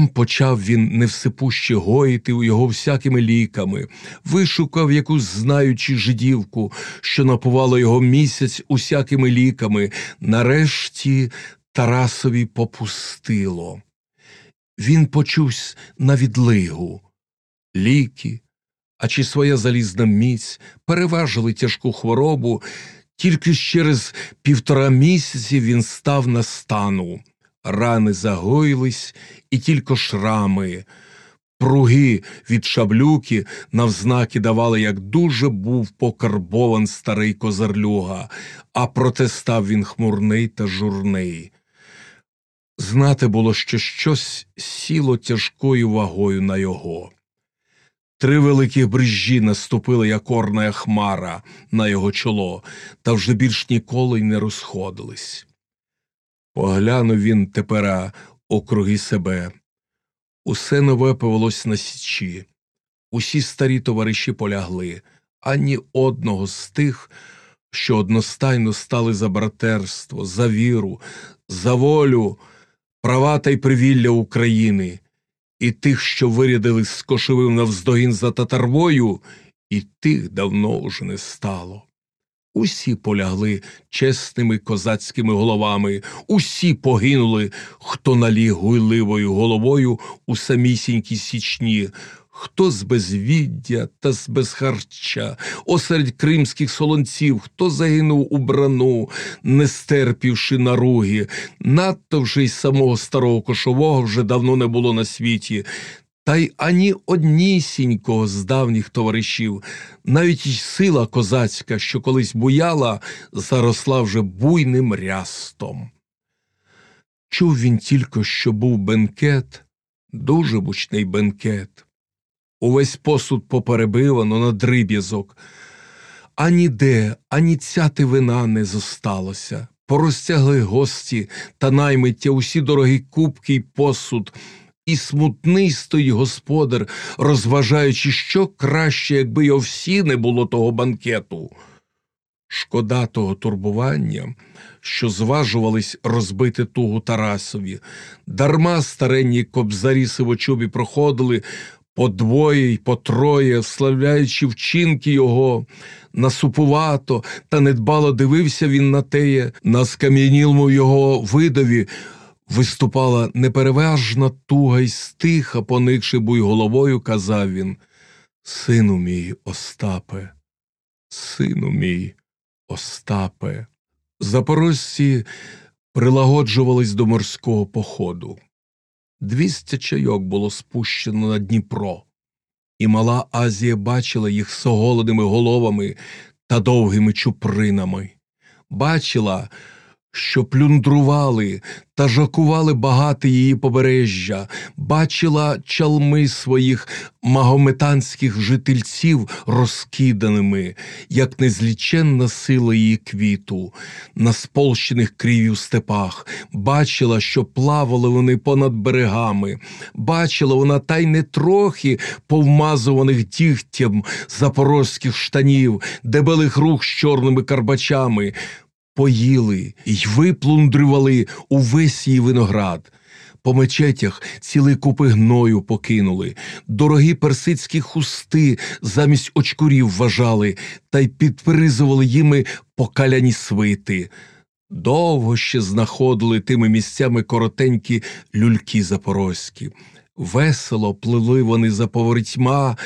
Там почав він невсипуще гоїти у його всякими ліками, вишукав якусь знаючи жидівку, що напувало його місяць усякими ліками. Нарешті Тарасові попустило. Він почувся на відлигу. Ліки, а чи своя залізна міць переважили тяжку хворобу, тільки через півтора місяці він став на стану. Рани загоїлись, і тільки шрами, пруги від шаблюки навзнаки давали, як дуже був покарбован старий козарлюга, а проте став він хмурний та журний. Знати було, що щось сіло тяжкою вагою на його. Три великі брижі наступили, як орна хмара, на його чоло, та вже більш ніколи й не розходились. Поглянув він тепера округи себе. Усе нове повелось на січі. Усі старі товариші полягли, ані одного з тих, що одностайно стали за братерство, за віру, за волю, права та й привілля України, і тих, що вирядили з кошовим навздогін за татарвою, і тих давно уже не стало. Усі полягли чесними козацькими головами, усі погинули, хто наліг гуйливою головою у самісінькій січні, хто з безвіддя та з безхарча, осеред кримських солонців, хто загинув у брану, не стерпівши наруги, надто вже й самого старого кошового вже давно не було на світі. Та й ані однісінького з давніх товаришів, навіть й сила козацька, що колись буяла, заросла вже буйним рястом. Чув він тільки, що був бенкет, дуже бучний бенкет. Увесь посуд поперебивано на дриб'язок, а ніде, ані цяти вина не зосталося. Порозтягли гості та наймиття усі дорогі кубки й посуд, і смутний стоїть господар, розважаючи, що краще, якби й овсі не було того банкету. Шкода того турбування, що зважувались розбити тугу Тарасові. Дарма старенні кобзарі сивочубі проходили по двоє й по троє, вславляючи вчинки його. Насупувато та недбало дивився він на теє, на скам'янілому його видові виступала непереважна туга й стиха, поникши буй головою, казав він Сину мій, Остапе, сину мій, Остапе. Запорожці прилагоджувались до морського походу. Двісті чайок було спущено на Дніпро, і мала Азія бачила їх соголеними головами та довгими чупринами. Бачила, що плюндрували та жакували багато її побережжя, бачила чалми своїх магометанських жительців розкиданими, як незліченна сила її квіту, на сполщених крівів степах, бачила, що плавали вони понад берегами, бачила вона та й не трохи повмазуваних дігтям запорозьких штанів, дебелих рук з чорними карбачами поїли й виплундрювали увесь її виноград. По мечетях ціли купи гною покинули, дорогі персидські хусти замість очкурів вважали та й підпризували їми покаляні свити. Довго ще знаходили тими місцями коротенькі люльки запорозькі. Весело пливли вони за поворітьма,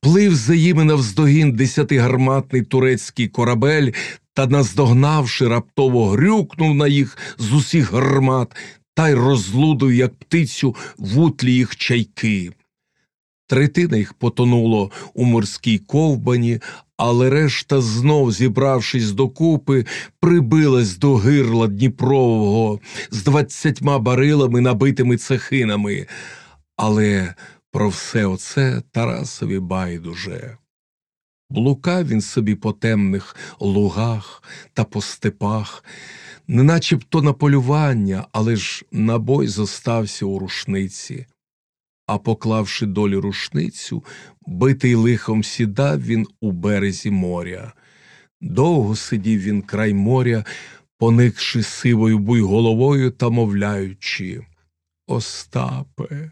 плив за їми навздогін десятигарматний турецький корабель та, наздогнавши, раптово грюкнув на їх з усіх гармат та й розлудив, як птицю, вутлі їх чайки. Третина їх потонуло у морській ковбані, але решта, знов зібравшись докупи, прибилась до гирла Дніпрового з двадцятьма барилами, набитими цехинами. Але про все оце Тарасові байдуже. Блукав він собі по темних лугах та по степах, не начебто на полювання, але ж набой зостався у рушниці. А поклавши долі рушницю, битий лихом сідав він у березі моря. Довго сидів він край моря, поникши сивою буйголовою та мовляючи Остапе,